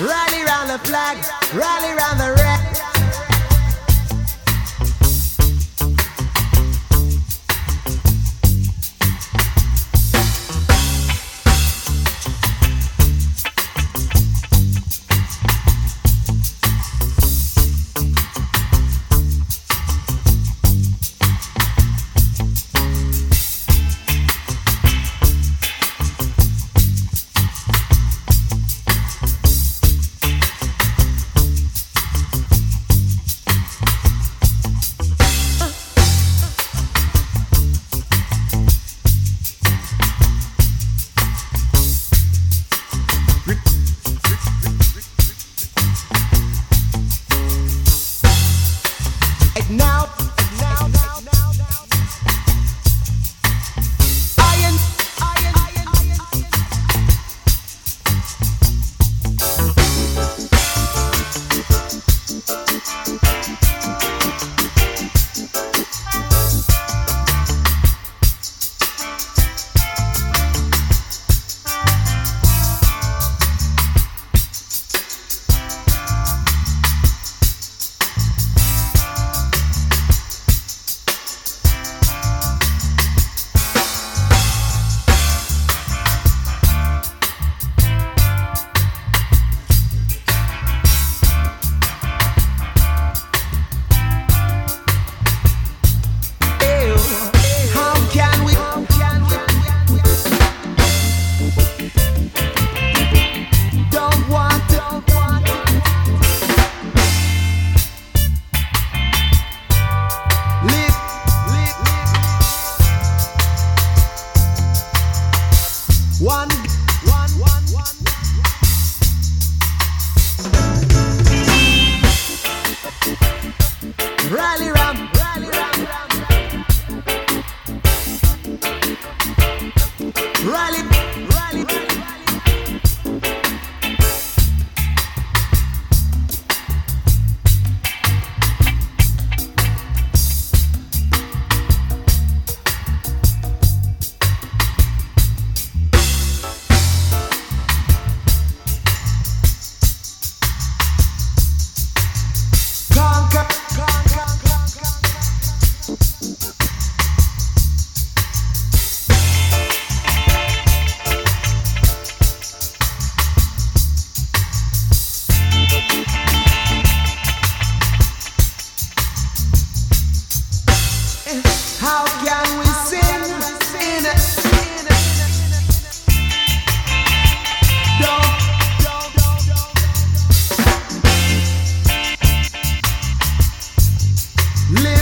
Rally round the flag, rally round the ring. Rally Live